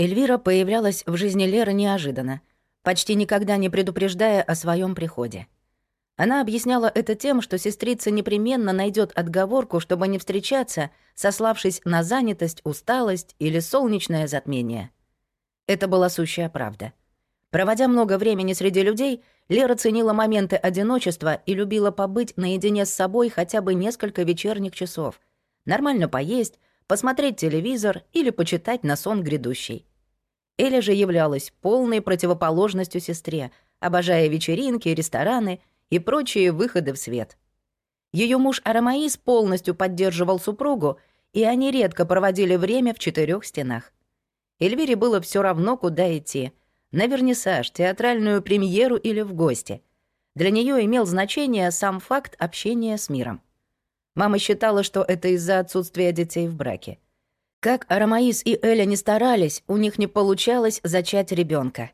Эльвира появлялась в жизни Леры неожиданно, почти никогда не предупреждая о своем приходе. Она объясняла это тем, что сестрица непременно найдет отговорку, чтобы не встречаться, сославшись на занятость, усталость или солнечное затмение. Это была сущая правда. Проводя много времени среди людей, Лера ценила моменты одиночества и любила побыть наедине с собой хотя бы несколько вечерних часов. Нормально поесть, посмотреть телевизор или почитать на сон грядущий. Эля же являлась полной противоположностью сестре, обожая вечеринки, рестораны и прочие выходы в свет. Ее муж Арамаис полностью поддерживал супругу, и они редко проводили время в четырех стенах. Эльвире было все равно, куда идти — на вернисаж, театральную премьеру или в гости. Для нее имел значение сам факт общения с миром. Мама считала, что это из-за отсутствия детей в браке. Как Арамаис и Эля не старались, у них не получалось зачать ребенка.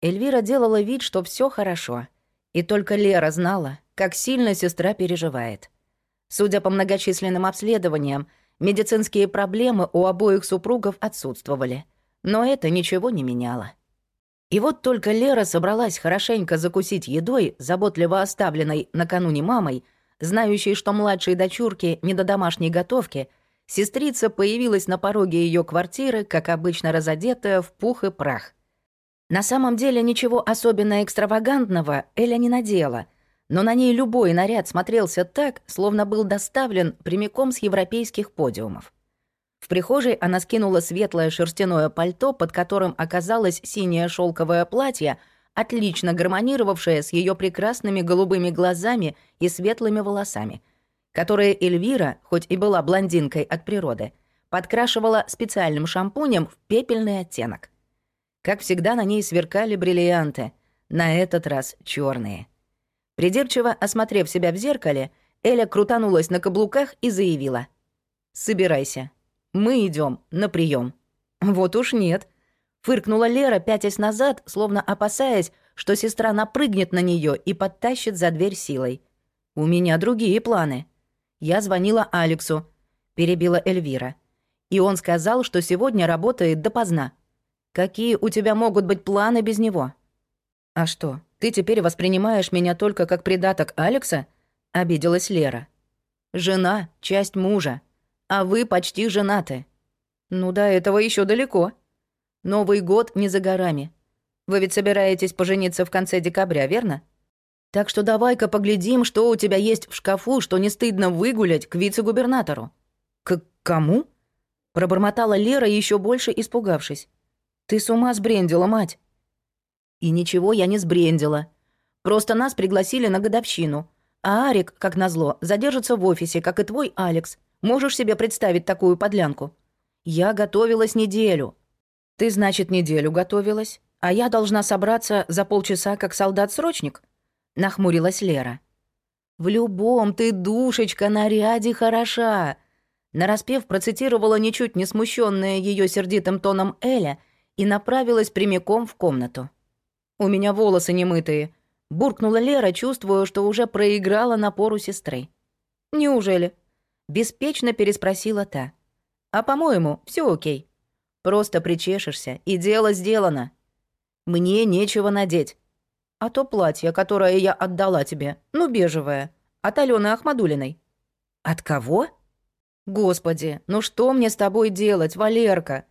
Эльвира делала вид, что все хорошо — и только Лера знала, как сильно сестра переживает. Судя по многочисленным обследованиям, медицинские проблемы у обоих супругов отсутствовали. Но это ничего не меняло. И вот только Лера собралась хорошенько закусить едой, заботливо оставленной накануне мамой, знающей, что младшей дочурке не до домашней готовки, сестрица появилась на пороге ее квартиры, как обычно разодетая в пух и прах. На самом деле ничего особенно экстравагантного Эля не надела, но на ней любой наряд смотрелся так, словно был доставлен прямиком с европейских подиумов. В прихожей она скинула светлое шерстяное пальто, под которым оказалось синее шелковое платье, отлично гармонировавшее с ее прекрасными голубыми глазами и светлыми волосами, которые Эльвира, хоть и была блондинкой от природы, подкрашивала специальным шампунем в пепельный оттенок — как всегда, на ней сверкали бриллианты, на этот раз черные. Придирчиво осмотрев себя в зеркале, Эля крутанулась на каблуках и заявила. «Собирайся. Мы идем на прием. «Вот уж нет», — фыркнула Лера, пятясь назад, словно опасаясь, что сестра напрыгнет на нее и подтащит за дверь силой. «У меня другие планы». Я звонила Алексу, перебила Эльвира. И он сказал, что сегодня работает допоздна. Какие у тебя могут быть планы без него? А что, ты теперь воспринимаешь меня только как придаток Алекса? Обиделась Лера. Жена — часть мужа, а вы почти женаты. Ну до этого еще далеко. Новый год не за горами. Вы ведь собираетесь пожениться в конце декабря, верно? Так что давай-ка поглядим, что у тебя есть в шкафу, что не стыдно выгулять к вице-губернатору. К кому? Пробормотала Лера, еще больше испугавшись. Ты с ума сбрендила, мать. И ничего я не сбрендила. Просто нас пригласили на годовщину. А Арик, как назло, задержится в офисе, как и твой Алекс. Можешь себе представить такую подлянку? Я готовилась неделю. Ты, значит, неделю готовилась? А я должна собраться за полчаса, как солдат-срочник? Нахмурилась Лера. В любом ты, душечка, наряде хороша. Нараспев процитировала ничуть не смущенная ее сердитым тоном Эля и направилась прямиком в комнату. «У меня волосы немытые», — буркнула Лера, чувствуя, что уже проиграла напору сестры. «Неужели?» — беспечно переспросила та. «А по-моему, все окей. Просто причешешься, и дело сделано. Мне нечего надеть. А то платье, которое я отдала тебе, ну, бежевое, от Алены Ахмадулиной». «От кого?» «Господи, ну что мне с тобой делать, Валерка?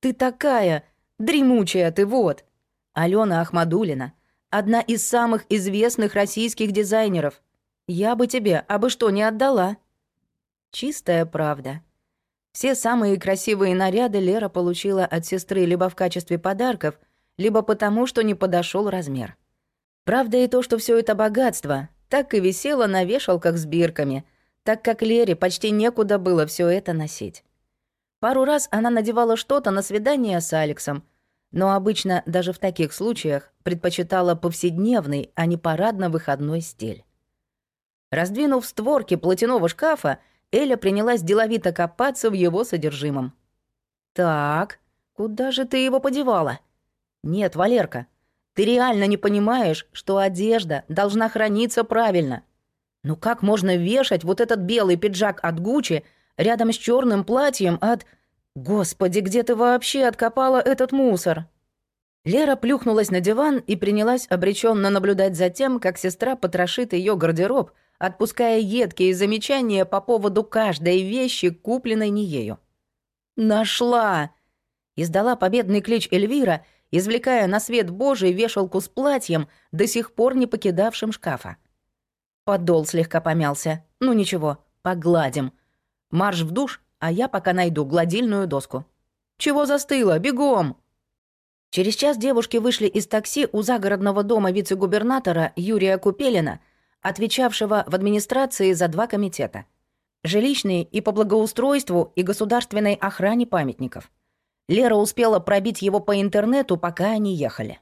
Ты такая, Дремучая ты, вот. Алена Ахмадулина, одна из самых известных российских дизайнеров. Я бы тебе абы что не отдала. Чистая правда. Все самые красивые наряды Лера получила от сестры либо в качестве подарков, либо потому, что не подошел размер. Правда и то, что все это богатство так и висело на вешалках с бирками, так как Лере почти некуда было все это носить. Пару раз она надевала что-то на свидание с Алексом, но обычно даже в таких случаях предпочитала повседневный, а не парадно-выходной стиль. Раздвинув створки платяного шкафа, Эля принялась деловито копаться в его содержимом. «Так, куда же ты его подевала?» «Нет, Валерка, ты реально не понимаешь, что одежда должна храниться правильно. Ну как можно вешать вот этот белый пиджак от Гуччи рядом с черным платьем от... Господи, где ты вообще откопала этот мусор? Лера плюхнулась на диван и принялась обреченно наблюдать за тем, как сестра потрошит ее гардероб, отпуская едкие замечания по поводу каждой вещи, купленной не ею. «Нашла!» — издала победный клич Эльвира, извлекая на свет Божий вешалку с платьем, до сих пор не покидавшим шкафа. Подол слегка помялся. Ну ничего, погладим. Марш в душ, а я пока найду гладильную доску. «Чего застыла? Бегом!» Через час девушки вышли из такси у загородного дома вице-губернатора Юрия Купелина, отвечавшего в администрации за два комитета. Жилищные и по благоустройству и государственной охране памятников. Лера успела пробить его по интернету, пока они ехали.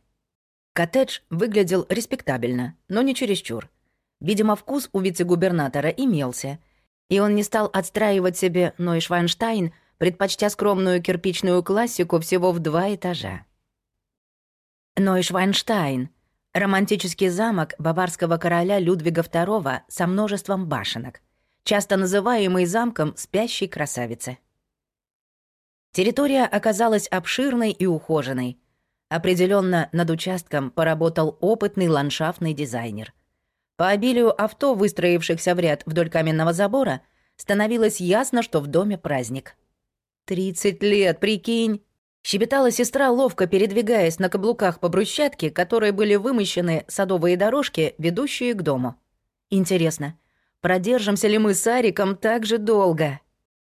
Коттедж выглядел респектабельно, но не чересчур. Видимо, вкус у вице-губернатора имелся — и он не стал отстраивать себе Нойшвайнштайн, предпочтя скромную кирпичную классику всего в два этажа. Нойшвайнштайн — романтический замок баварского короля Людвига II со множеством башенок, часто называемый замком спящей красавицы. Территория оказалась обширной и ухоженной. Определенно над участком поработал опытный ландшафтный дизайнер — по обилию авто, выстроившихся в ряд вдоль каменного забора, становилось ясно, что в доме праздник. «Тридцать лет, прикинь!» Щебетала сестра, ловко передвигаясь на каблуках по брусчатке, которые были вымощены садовые дорожки, ведущие к дому. «Интересно, продержимся ли мы с Ариком так же долго?»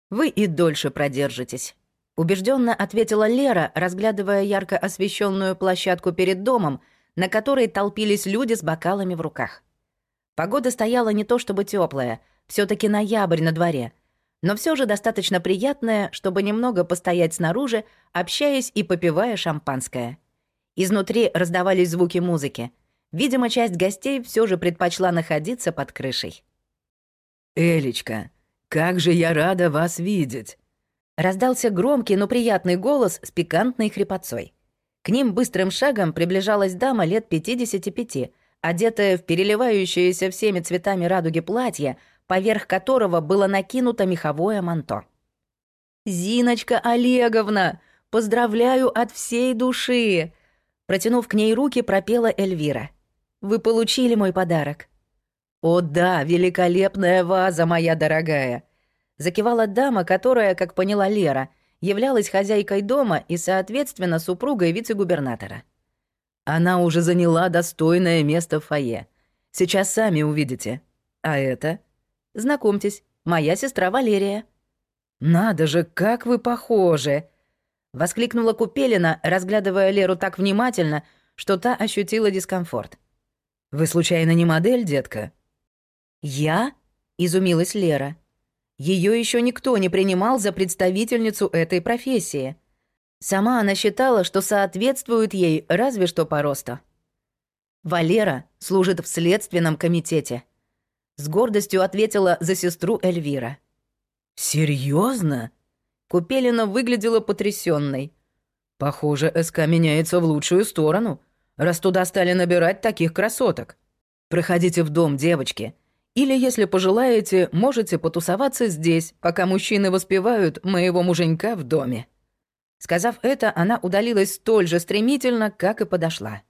«Вы и дольше продержитесь», — убежденно ответила Лера, разглядывая ярко освещенную площадку перед домом, на которой толпились люди с бокалами в руках. Погода стояла не то чтобы теплая, все таки ноябрь на дворе, но все же достаточно приятная, чтобы немного постоять снаружи, общаясь и попивая шампанское. Изнутри раздавались звуки музыки. Видимо, часть гостей все же предпочла находиться под крышей. «Элечка, как же я рада вас видеть!» Раздался громкий, но приятный голос с пикантной хрипотцой. К ним быстрым шагом приближалась дама лет 55, одетая в переливающееся всеми цветами радуги платье, поверх которого было накинуто меховое манто. «Зиночка Олеговна, поздравляю от всей души!» Протянув к ней руки, пропела Эльвира. «Вы получили мой подарок». «О да, великолепная ваза, моя дорогая!» Закивала дама, которая, как поняла Лера, являлась хозяйкой дома и, соответственно, супругой вице-губернатора. Она уже заняла достойное место в фойе. Сейчас сами увидите. А это? Знакомьтесь, моя сестра Валерия. Надо же, как вы похожи! Воскликнула Купелина, разглядывая Леру так внимательно, что та ощутила дискомфорт. «Вы случайно не модель, детка?» «Я?» — изумилась Лера. Ее еще никто не принимал за представительницу этой профессии. Сама она считала, что соответствует ей разве что по росту. Валера служит в следственном комитете. С гордостью ответила за сестру Эльвира. Серьезно? Купелина выглядела потрясенной. Похоже, СК меняется в лучшую сторону, раз туда стали набирать таких красоток. Проходите в дом, девочки. Или, если пожелаете, можете потусоваться здесь, пока мужчины воспевают моего муженька в доме. Сказав это, она удалилась столь же стремительно, как и подошла.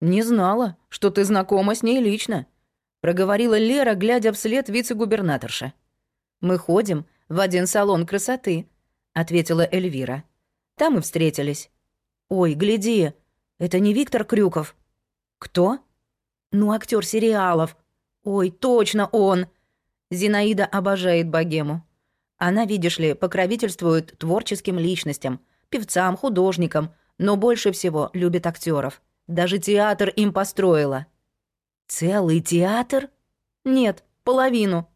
«Не знала, что ты знакома с ней лично», — проговорила Лера, глядя вслед вице-губернаторша. «Мы ходим в один салон красоты», — ответила Эльвира. «Там и встретились». «Ой, гляди, это не Виктор Крюков». «Кто?» «Ну, актер сериалов». «Ой, точно он!» Зинаида обожает богему. Она, видишь ли, покровительствует творческим личностям, певцам, художникам, но больше всего любит актеров. Даже театр им построила. Целый театр? Нет, половину.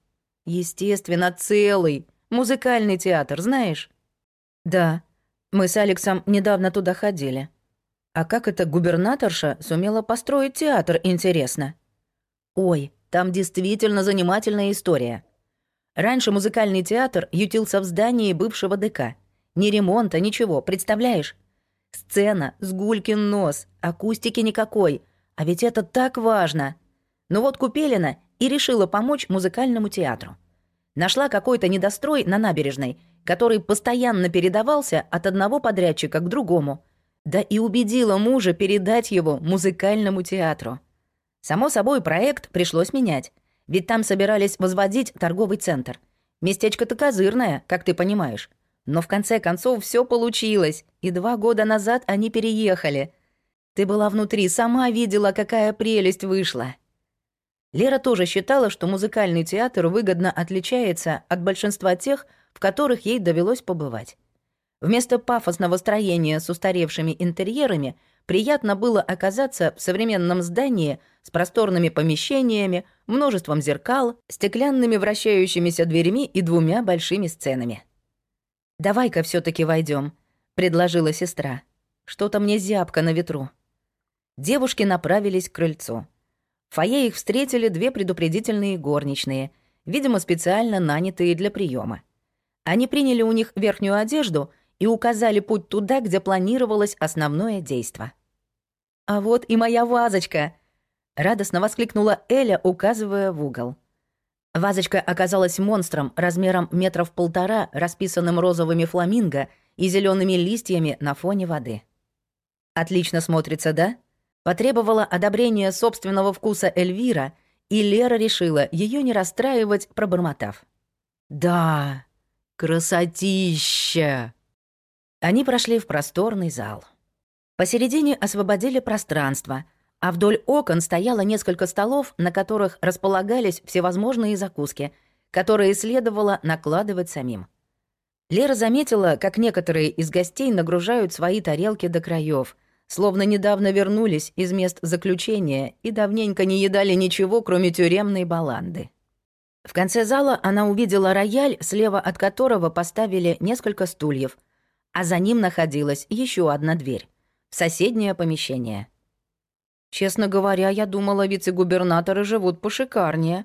Естественно, целый. Музыкальный театр, знаешь? Да, мы с Алексом недавно туда ходили. А как эта губернаторша сумела построить театр, интересно? Ой, там действительно занимательная история. Раньше музыкальный театр ютился в здании бывшего ДК. Ни ремонта, ничего, представляешь? Сцена, сгулькин нос, акустики никакой. А ведь это так важно. Но вот Купелина и решила помочь музыкальному театру. Нашла какой-то недострой на набережной который постоянно передавался от одного подрядчика к другому, да и убедила мужа передать его музыкальному театру. Само собой, проект пришлось менять, ведь там собирались возводить торговый центр. Местечко-то козырное, как ты понимаешь. Но в конце концов все получилось, и два года назад они переехали. Ты была внутри, сама видела, какая прелесть вышла. Лера тоже считала, что музыкальный театр выгодно отличается от большинства тех, в которых ей довелось побывать. Вместо пафосного строения с устаревшими интерьерами приятно было оказаться в современном здании с просторными помещениями, множеством зеркал, стеклянными вращающимися дверьми и двумя большими сценами. «Давай-ка все таки войдем, предложила сестра. «Что-то мне зябко на ветру». Девушки направились к крыльцу. В фойе их встретили две предупредительные горничные, видимо, специально нанятые для приема. Они приняли у них верхнюю одежду и указали путь туда, где планировалось основное действо. «А вот и моя вазочка!» — радостно воскликнула Эля, указывая в угол. Вазочка оказалась монстром размером метров полтора, расписанным розовыми фламинго и зелеными листьями на фоне воды. «Отлично смотрится, да?» Потребовала одобрения собственного вкуса Эльвира, и Лера решила ее не расстраивать, пробормотав. «Да, красотища!» Они прошли в просторный зал. Посередине освободили пространство, а вдоль окон стояло несколько столов, на которых располагались всевозможные закуски, которые следовало накладывать самим. Лера заметила, как некоторые из гостей нагружают свои тарелки до краев, словно недавно вернулись из мест заключения и давненько не едали ничего, кроме тюремной баланды. В конце зала она увидела рояль, слева от которого поставили несколько стульев, а за ним находилась еще одна дверь в соседнее помещение. «Честно говоря, я думала, вице-губернаторы живут пошикарнее»,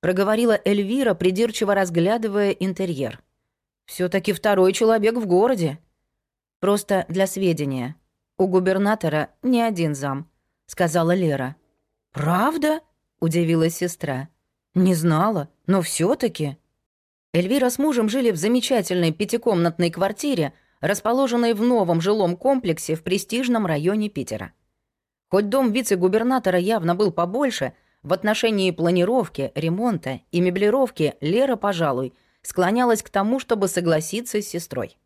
проговорила Эльвира, придирчиво разглядывая интерьер. все таки второй человек в городе. Просто для сведения. «У губернатора не один зам», — сказала Лера. «Правда?» — удивилась сестра. «Не знала, но все таки Эльвира с мужем жили в замечательной пятикомнатной квартире, расположенной в новом жилом комплексе в престижном районе Питера. Хоть дом вице-губернатора явно был побольше, в отношении планировки, ремонта и меблировки Лера, пожалуй, склонялась к тому, чтобы согласиться с сестрой.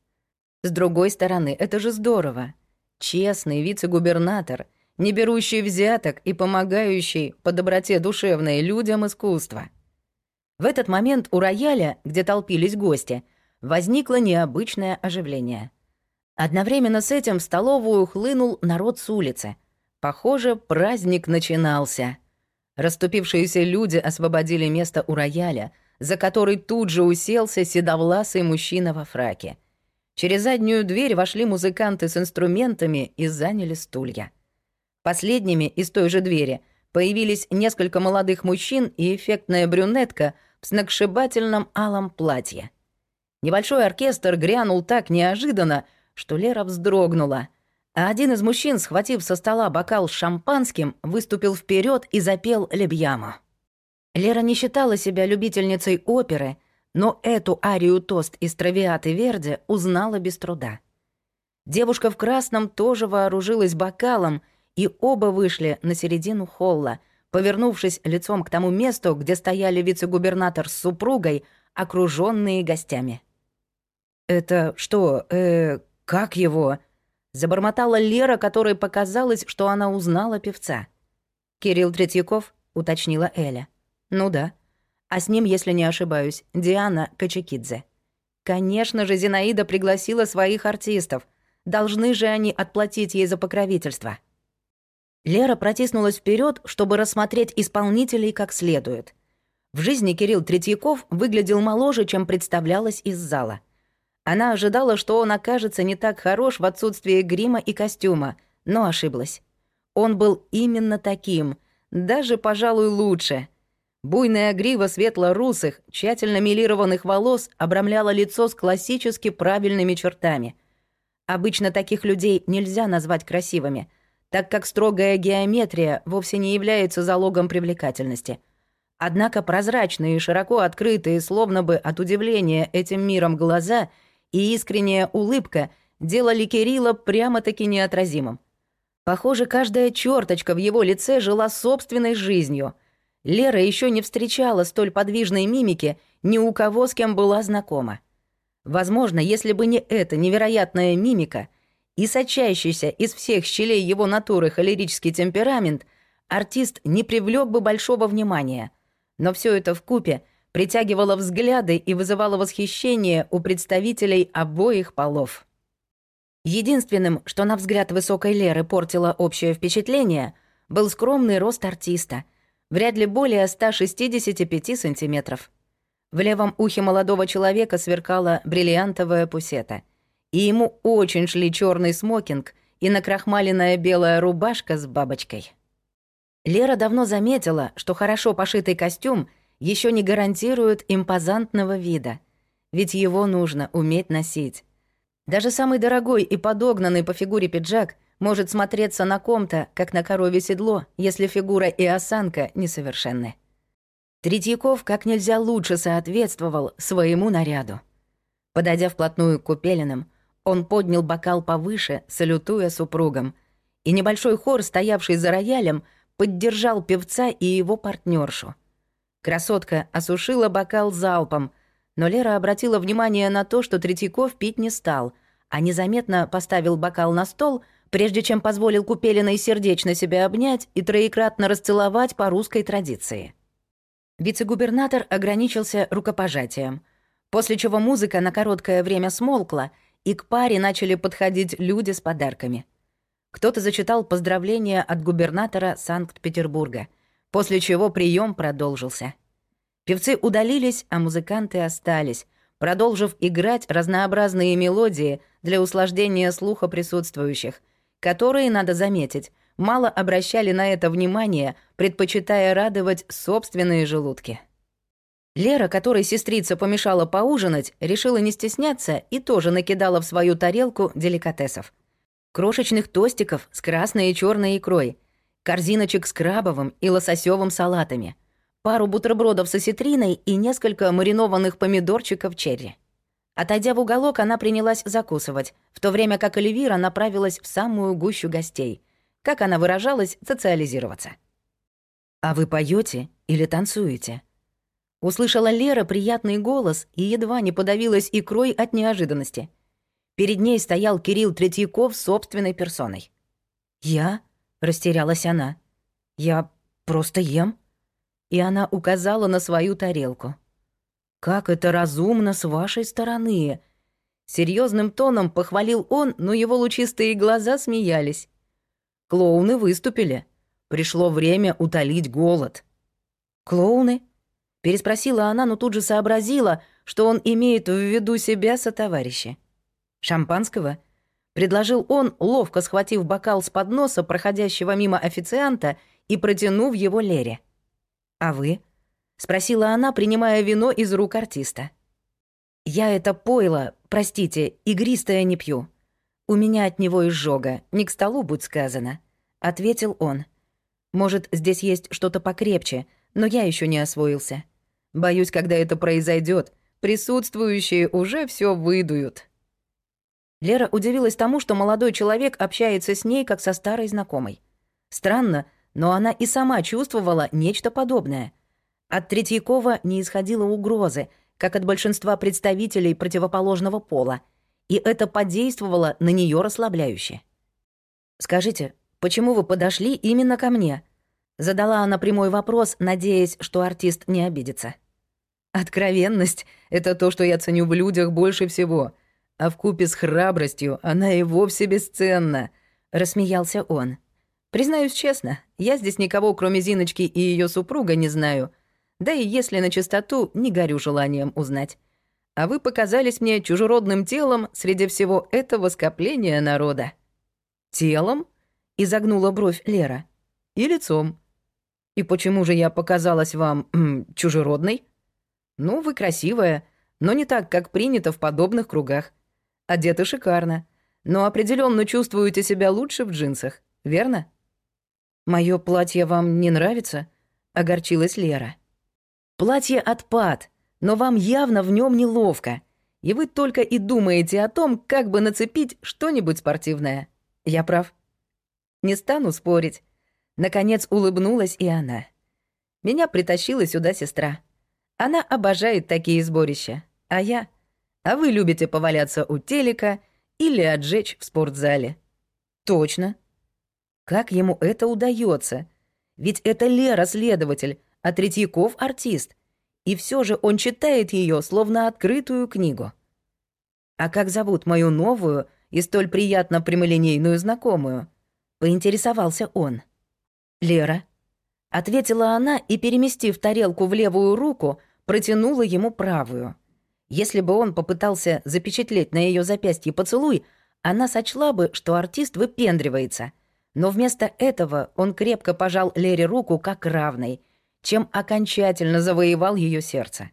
С другой стороны, это же здорово. Честный вице-губернатор, не берущий взяток и помогающий по доброте душевной людям искусства. В этот момент у рояля, где толпились гости, возникло необычное оживление. Одновременно с этим в столовую хлынул народ с улицы. Похоже, праздник начинался. Раступившиеся люди освободили место у рояля, за который тут же уселся седовласый мужчина во фраке — Через заднюю дверь вошли музыканты с инструментами и заняли стулья. Последними из той же двери появились несколько молодых мужчин и эффектная брюнетка в сногсшибательном алом платье. Небольшой оркестр грянул так неожиданно, что Лера вздрогнула, а один из мужчин, схватив со стола бокал с шампанским, выступил вперед и запел «Лебьяма». Лера не считала себя любительницей оперы — но эту арию тост из Травиаты Верди узнала без труда. Девушка в красном тоже вооружилась бокалом, и оба вышли на середину холла, повернувшись лицом к тому месту, где стояли вице-губернатор с супругой, окруженные гостями. «Это что, э, как его?» — забормотала Лера, которой показалось, что она узнала певца. «Кирилл Третьяков?» — уточнила Эля. «Ну да», а с ним, если не ошибаюсь, Диана Качекидзе. Конечно же, Зинаида пригласила своих артистов. Должны же они отплатить ей за покровительство. Лера протиснулась вперед, чтобы рассмотреть исполнителей как следует. В жизни Кирилл Третьяков выглядел моложе, чем представлялось из зала. Она ожидала, что он окажется не так хорош в отсутствии грима и костюма, но ошиблась. Он был именно таким, даже, пожалуй, лучше — Буйная грива светло-русых, тщательно милированных волос обрамляла лицо с классически правильными чертами. Обычно таких людей нельзя назвать красивыми, так как строгая геометрия вовсе не является залогом привлекательности. Однако прозрачные широко открытые, словно бы от удивления этим миром глаза и искренняя улыбка делали Кирилла прямо-таки неотразимым. Похоже, каждая черточка в его лице жила собственной жизнью. Лера еще не встречала столь подвижной мимики ни у кого, с кем была знакома. Возможно, если бы не эта невероятная мимика и сочащийся из всех щелей его натуры холерический темперамент, артист не привлек бы большого внимания. Но все это в купе притягивало взгляды и вызывало восхищение у представителей обоих полов. Единственным, что на взгляд высокой Леры портило общее впечатление, был скромный рост артиста, вряд ли более 165 сантиметров. В левом ухе молодого человека сверкала бриллиантовая пусета, и ему очень шли черный смокинг и накрахмаленная белая рубашка с бабочкой. Лера давно заметила, что хорошо пошитый костюм еще не гарантирует импозантного вида, ведь его нужно уметь носить. Даже самый дорогой и подогнанный по фигуре пиджак может смотреться на ком-то, как на корове седло, если фигура и осанка несовершенны. Третьяков как нельзя лучше соответствовал своему наряду. Подойдя вплотную к Купелиным, он поднял бокал повыше, салютуя супругам, и небольшой хор, стоявший за роялем, поддержал певца и его партнершу. Красотка осушила бокал залпом, но Лера обратила внимание на то, что Третьяков пить не стал, а незаметно поставил бокал на стол, прежде чем позволил Купелиной сердечно себя обнять и троекратно расцеловать по русской традиции. Вице-губернатор ограничился рукопожатием, после чего музыка на короткое время смолкла, и к паре начали подходить люди с подарками. Кто-то зачитал поздравления от губернатора Санкт-Петербурга, после чего прием продолжился — Певцы удалились, а музыканты остались, продолжив играть разнообразные мелодии для услаждения слуха присутствующих, которые, надо заметить, мало обращали на это внимание, предпочитая радовать собственные желудки. Лера, которой сестрица помешала поужинать, решила не стесняться и тоже накидала в свою тарелку деликатесов. Крошечных тостиков с красной и черной икрой, корзиночек с крабовым и лососевым салатами — пару бутербродов с осетриной и несколько маринованных помидорчиков черри. Отойдя в уголок, она принялась закусывать, в то время как Эльвира направилась в самую гущу гостей. Как она выражалась, социализироваться. «А вы поете или танцуете?» Услышала Лера приятный голос и едва не подавилась икрой от неожиданности. Перед ней стоял Кирилл Третьяков собственной персоной. «Я?» — растерялась она. «Я просто ем?» и она указала на свою тарелку. «Как это разумно с вашей стороны!» Серьезным тоном похвалил он, но его лучистые глаза смеялись. Клоуны выступили. Пришло время утолить голод. «Клоуны?» — переспросила она, но тут же сообразила, что он имеет в виду себя сотоварища. «Шампанского?» — предложил он, ловко схватив бокал с подноса проходящего мимо официанта и протянув его Лере. «А вы?» — спросила она, принимая вино из рук артиста. «Я это пойло, простите, игристое не пью. У меня от него изжога, не к столу, будь сказано», — ответил он. «Может, здесь есть что-то покрепче, но я еще не освоился. Боюсь, когда это произойдет, присутствующие уже все выдуют». Лера удивилась тому, что молодой человек общается с ней, как со старой знакомой. Странно, но она и сама чувствовала нечто подобное. От Третьякова не исходило угрозы, как от большинства представителей противоположного пола, и это подействовало на нее расслабляюще. «Скажите, почему вы подошли именно ко мне?» Задала она прямой вопрос, надеясь, что артист не обидится. «Откровенность — это то, что я ценю в людях больше всего, а в купе с храбростью она и вовсе бесценна», — рассмеялся он. Признаюсь честно, я здесь никого, кроме Зиночки и ее супруга, не знаю. Да и если на чистоту, не горю желанием узнать. А вы показались мне чужеродным телом среди всего этого скопления народа. Телом? Изогнула бровь Лера. И лицом. И почему же я показалась вам м, чужеродной? Ну, вы красивая, но не так, как принято в подобных кругах. Одеты шикарно, но определенно чувствуете себя лучше в джинсах, верно? «Моё платье вам не нравится?» — огорчилась Лера. Платье отпад, но вам явно в нем неловко, и вы только и думаете о том, как бы нацепить что-нибудь спортивное. Я прав? Не стану спорить. Наконец улыбнулась и она. Меня притащила сюда сестра. Она обожает такие сборища. А я... А вы любите поваляться у телека или отжечь в спортзале. Точно. Как ему это удается? Ведь это Лера следователь, а Третьяков артист. И все же он читает ее, словно открытую книгу. А как зовут мою новую и столь приятно прямолинейную знакомую? Поинтересовался он. Лера. Ответила она и, переместив тарелку в левую руку, протянула ему правую. Если бы он попытался запечатлеть на ее запястье поцелуй, она сочла бы, что артист выпендривается — но вместо этого он крепко пожал Лере руку как равной, чем окончательно завоевал ее сердце.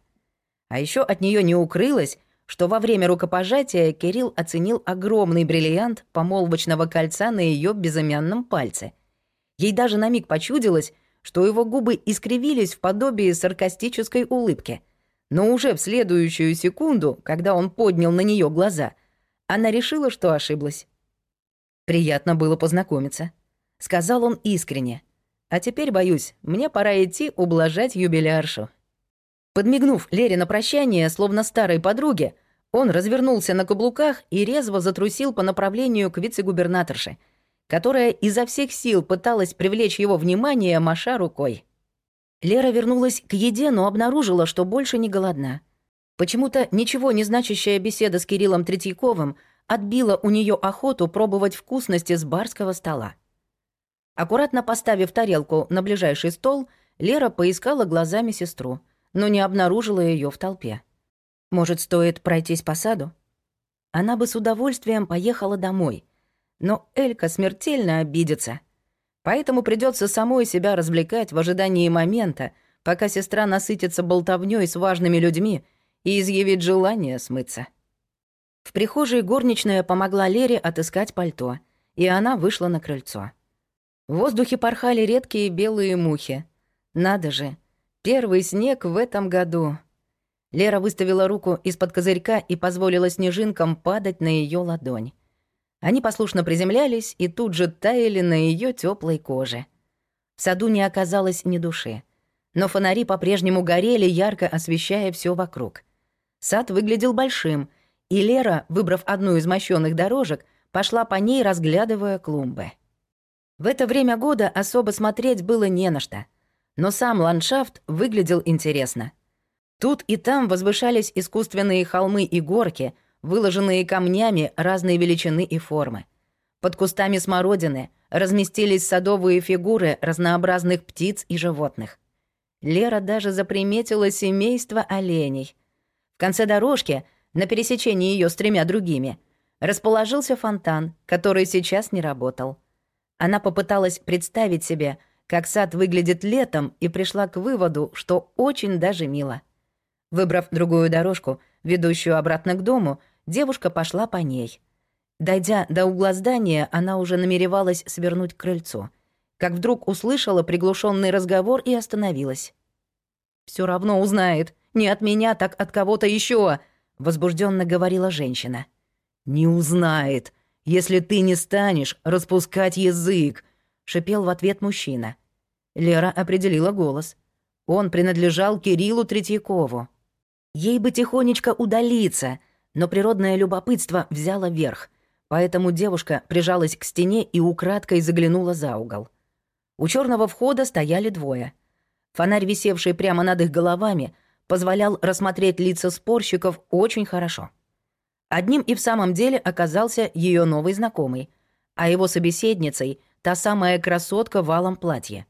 А еще от нее не укрылось, что во время рукопожатия Кирилл оценил огромный бриллиант помолвочного кольца на ее безымянном пальце. Ей даже на миг почудилось, что его губы искривились в подобии саркастической улыбки. Но уже в следующую секунду, когда он поднял на нее глаза, она решила, что ошиблась. Приятно было познакомиться. Сказал он искренне. А теперь, боюсь, мне пора идти ублажать юбиляршу. Подмигнув Лере на прощание, словно старой подруге, он развернулся на каблуках и резво затрусил по направлению к вице-губернаторше, которая изо всех сил пыталась привлечь его внимание, маша рукой. Лера вернулась к еде, но обнаружила, что больше не голодна. Почему-то ничего не значащая беседа с Кириллом Третьяковым отбила у нее охоту пробовать вкусности с барского стола. Аккуратно поставив тарелку на ближайший стол, Лера поискала глазами сестру, но не обнаружила ее в толпе. Может, стоит пройтись по саду? Она бы с удовольствием поехала домой, но Элька смертельно обидится. Поэтому придется самой себя развлекать в ожидании момента, пока сестра насытится болтовнёй с важными людьми и изъявит желание смыться. В прихожей горничная помогла Лере отыскать пальто, и она вышла на крыльцо. В воздухе порхали редкие белые мухи. Надо же, первый снег в этом году. Лера выставила руку из-под козырька и позволила снежинкам падать на ее ладонь. Они послушно приземлялись и тут же таяли на ее теплой коже. В саду не оказалось ни души. Но фонари по-прежнему горели, ярко освещая все вокруг. Сад выглядел большим, и Лера, выбрав одну из мощёных дорожек, пошла по ней, разглядывая клумбы. В это время года особо смотреть было не на что, но сам ландшафт выглядел интересно. Тут и там возвышались искусственные холмы и горки, выложенные камнями разной величины и формы. Под кустами смородины разместились садовые фигуры разнообразных птиц и животных. Лера даже заприметила семейство оленей. В конце дорожки — на пересечении ее с тремя другими, расположился фонтан, который сейчас не работал. Она попыталась представить себе, как сад выглядит летом, и пришла к выводу, что очень даже мило. Выбрав другую дорожку, ведущую обратно к дому, девушка пошла по ней. Дойдя до угла здания, она уже намеревалась свернуть к крыльцу, как вдруг услышала приглушенный разговор и остановилась. Все равно узнает, не от меня, так от кого-то еще, возбужденно говорила женщина. «Не узнает, если ты не станешь распускать язык», — шипел в ответ мужчина. Лера определила голос. Он принадлежал Кириллу Третьякову. Ей бы тихонечко удалиться, но природное любопытство взяло верх, поэтому девушка прижалась к стене и украдкой заглянула за угол. У черного входа стояли двое. Фонарь, висевший прямо над их головами, — позволял рассмотреть лица спорщиков очень хорошо. Одним и в самом деле оказался ее новый знакомый, а его собеседницей — та самая красотка в алом платье.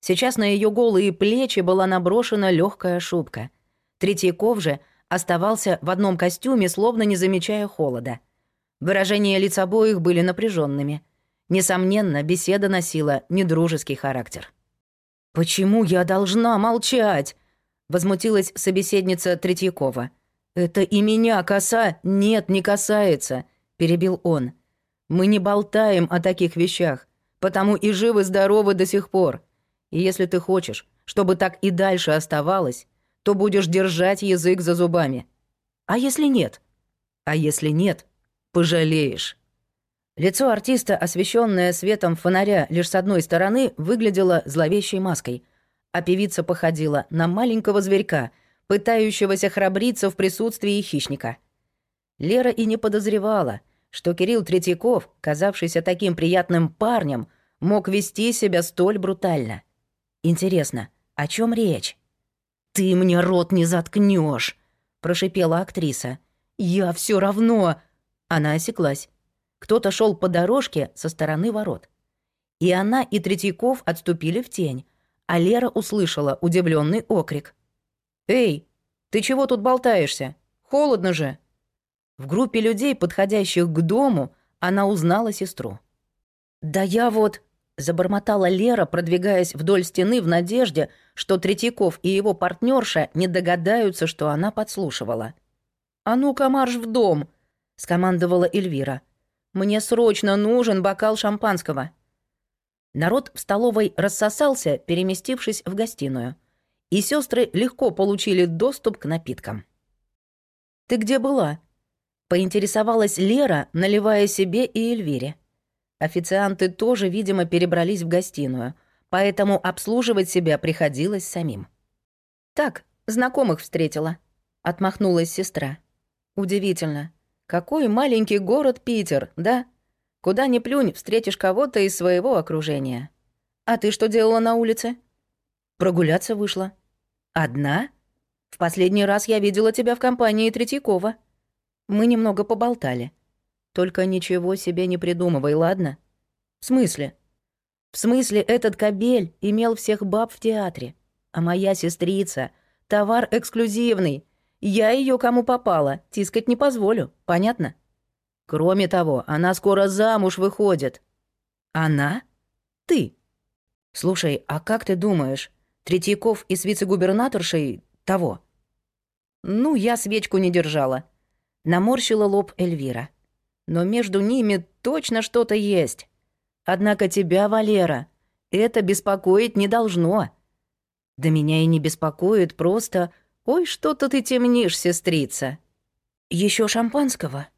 Сейчас на ее голые плечи была наброшена легкая шубка. Третьяков же оставался в одном костюме, словно не замечая холода. Выражения лиц обоих были напряженными. Несомненно, беседа носила недружеский характер. «Почему я должна молчать?» Возмутилась собеседница Третьякова. «Это и меня коса нет, не касается», — перебил он. «Мы не болтаем о таких вещах, потому и живы-здоровы до сих пор. И если ты хочешь, чтобы так и дальше оставалось, то будешь держать язык за зубами. А если нет? А если нет, пожалеешь. Лицо артиста, освещенное светом фонаря лишь с одной стороны, выглядело зловещей маской, а певица походила на маленького зверька, пытающегося храбриться в присутствии хищника. Лера и не подозревала, что Кирилл Третьяков, казавшийся таким приятным парнем, мог вести себя столь брутально. Интересно, о чем речь? «Ты мне рот не заткнешь, прошипела актриса. «Я все равно...» Она осеклась. Кто-то шел по дорожке со стороны ворот. И она, и Третьяков отступили в тень, а Лера услышала удивленный окрик. «Эй, ты чего тут болтаешься? Холодно же!» В группе людей, подходящих к дому, она узнала сестру. «Да я вот...» — забормотала Лера, продвигаясь вдоль стены в надежде, что Третьяков и его партнерша не догадаются, что она подслушивала. «А ну-ка марш в дом!» — скомандовала Эльвира. Мне срочно нужен бокал шампанского». Народ в столовой рассосался, переместившись в гостиную. И сестры легко получили доступ к напиткам. «Ты где была?» — поинтересовалась Лера, наливая себе и Эльвире. Официанты тоже, видимо, перебрались в гостиную, поэтому обслуживать себя приходилось самим. «Так, знакомых встретила», — отмахнулась сестра. «Удивительно. Какой маленький город Питер, да? Куда ни плюнь, встретишь кого-то из своего окружения. А ты что делала на улице? Прогуляться вышла. Одна? В последний раз я видела тебя в компании Третьякова. Мы немного поболтали. Только ничего себе не придумывай, ладно? В смысле? В смысле, этот кабель имел всех баб в театре. А моя сестрица — товар эксклюзивный, я ее кому попало, тискать не позволю, понятно? Кроме того, она скоро замуж выходит. Она? Ты. Слушай, а как ты думаешь, Третьяков и с вице-губернаторшей того? Ну, я свечку не держала. Наморщила лоб Эльвира. Но между ними точно что-то есть. Однако тебя, Валера, это беспокоить не должно. Да меня и не беспокоит, просто «Ой, что-то ты темнишь, сестрица». Еще шампанского?»